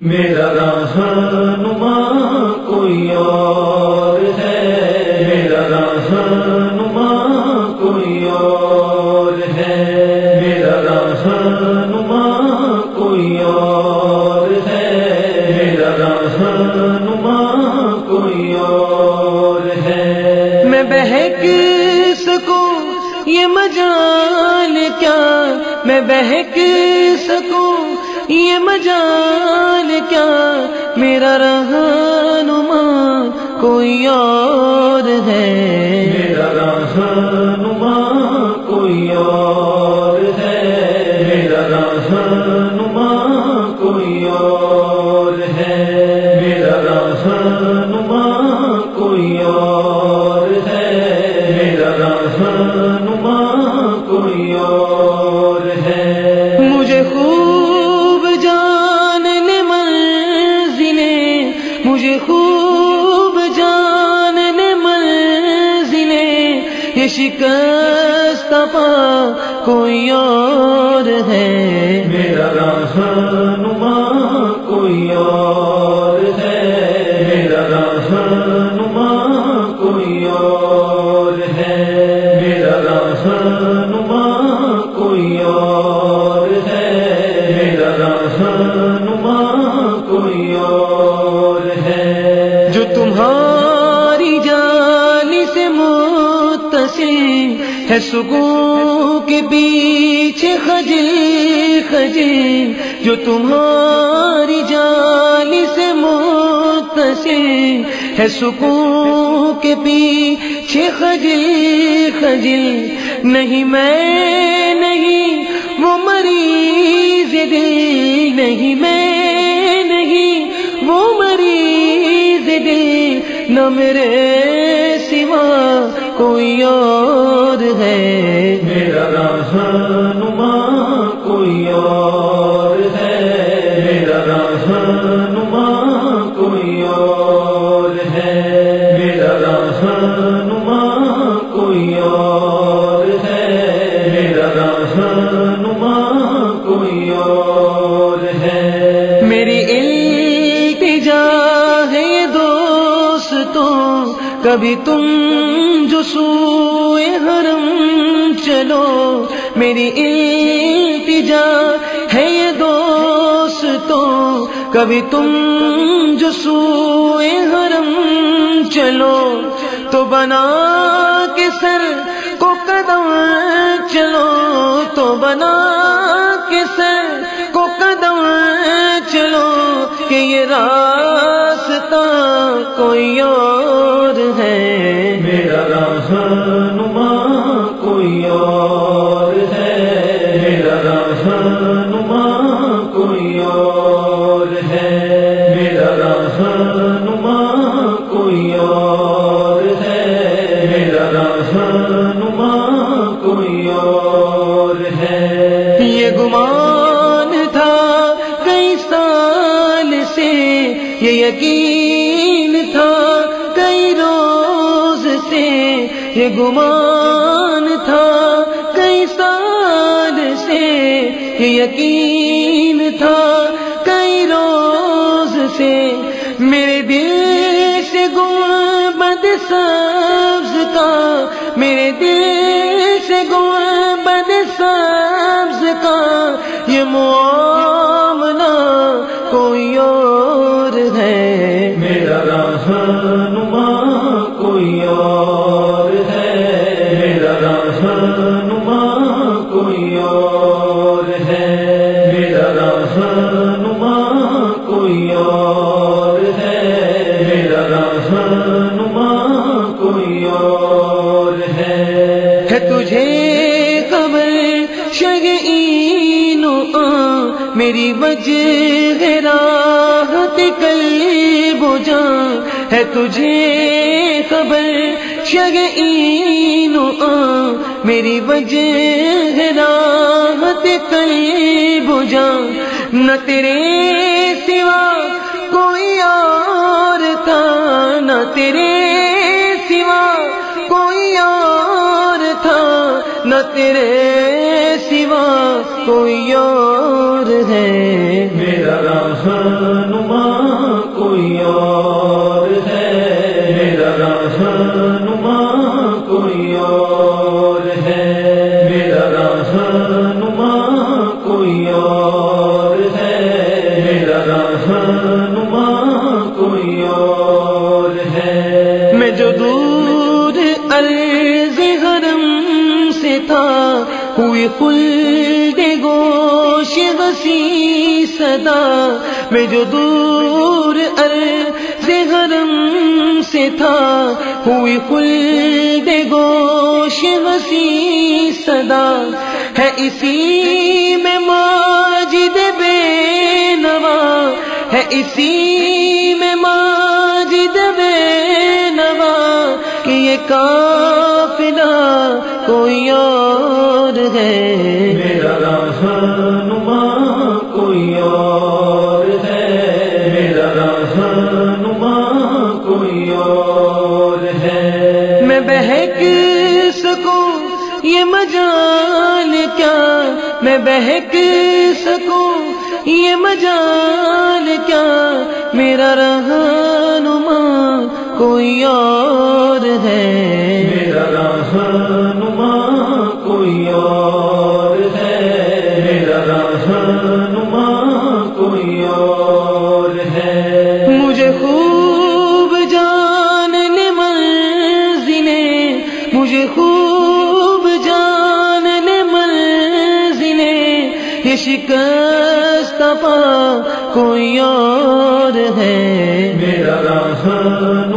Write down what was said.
میرا رہنما کوئی اور ہے۔ میرا رہنما کوئی اور ہے۔ میرا رہنما کوئی اور ہے۔ میرا رہنما کوئی اور ہے۔ میں بہک سکوں یہ مجال کیا؟ میں بہک سکوں یہ مجال کیا؟ میرا رہنما کوئی اور ہے۔ میرا رہنما کوئی اور یہ شکست پا کوئی اور ہے۔ میرا رہنما کوئی اور ہے سکون کے پیچھے خجل خجل جو تمہاری جانی سے متصل ہے سکون کے پیچھے خجل خجل نہیں میں نہیں وہ مریض دل نہیں میں نہیں وہ مریض دل نہ میرے کوئی اور ہے۔ میرا رہنما کوئی اور ہے۔ میرا رہنما کوئی اور ہے۔ میرا رہنما کوئی اور ہے۔ میرا رہنما کوئی اور ہے۔ میری التجا ہے یہ دوستوں کبھی تم حرم، چلو، میری التجا ہے یہ دوستوں، کبھی تم جو سوئے حرم، چلو، تو بنا کے سر کو قدم، چلو، تو بنا یقین تھا کئی روز سے یہ گمان تھا، کئی سال سے یہ یقین تھا، کئی روز سے میرے دل سے گنبد سبز کا میرے دل سے گنبد سبز کا یہ معاملہ رہنما کوئی اور ہے۔ میرا رہنما کوئی اور ہے۔ میرا رہنما کوئی اور ہے۔ میرا رہنما کوئی اور ہے۔ ہے تجھے خبر شگین میری وجہ ہے تجھے خبر شگین میری وجہ راحت کل بجا نہ تیرے سوا کوئی اور تھا، نہ تیرے سوا کوئی اور تھا۔ نہ تیرے سوا کوئی اور ہے۔ میرا رہنما خلد گوش غسی صدا میں جو دور ار سے غرم سے تھا، ہوئی خلد گوش غسی صدا ہے اسی میں ماجد بے نوا ہے اسی میں ماجد بے نوا کہ یہ کافلا کوئی اور ہے۔ میرا رہنما کوئی اور ہے۔ میرا رہنما کوئی اور ہے۔ میں بہک سکوں یہ مجال کیا؟ میں بہک سکوں یہ مجال کیا؟ میرا رہنما کوئی اور ہے۔ میرا رہنما کوئی اور ہے میرا رہنما کوئی اور ہے۔ مجھے خوب جاننے منزلیں مجھے خوب جاننے منزلیں یہ شکست پا کوئی اور ہے۔ میرا رہنما